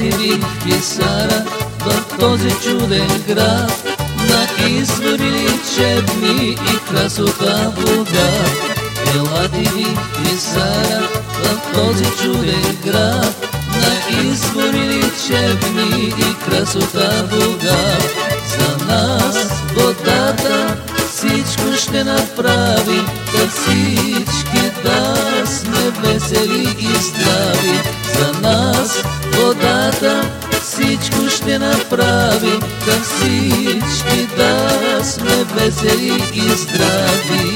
Елате ви Хисара в този чуден град. На извори черни и красота богат Елате ви Хисара в този чуден град. На извори черни и красота богат За нас водата всичко ще направи Да всички да сме весели и здрави. За нас водата всичко ще направи Да всички да сме весели и здрави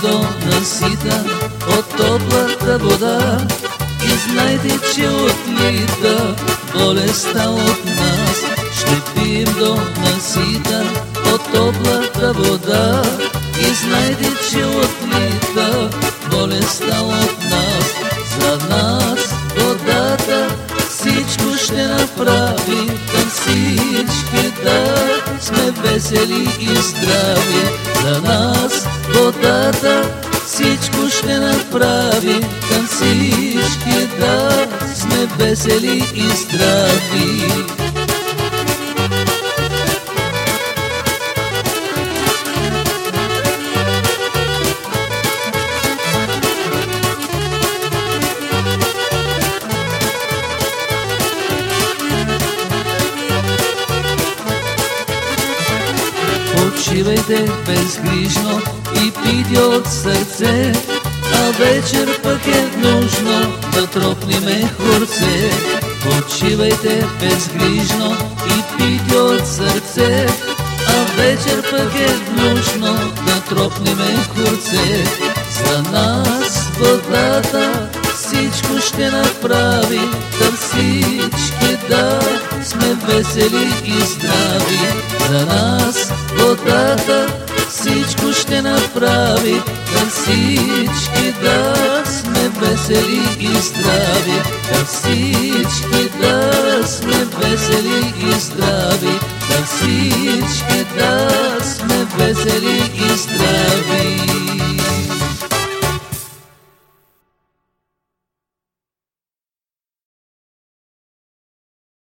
ще пием до насита от топлата вода и знайте, че отлита болестта от нас. Ще пием до насита от топлата вода и знайте, че отлита болестта от нас. За нас водата всичко ще направи, към всички да сме весели и здрави. Всички да сме весели и здрави. Почивайте безгрижно и пийте от сърце, а вечер пък е нужно да тропнеме хорце. Почивайте безгрижно и пийте от сърце, а вечер пък е нужно да тропнеме хорце. За нас водата всичко ще направи, да всички да сме весели и здрави. За нас водата всичко ще направи, да весели и здрави. Да всички да сме весели и здрави. Да всички да сме весели и здрави.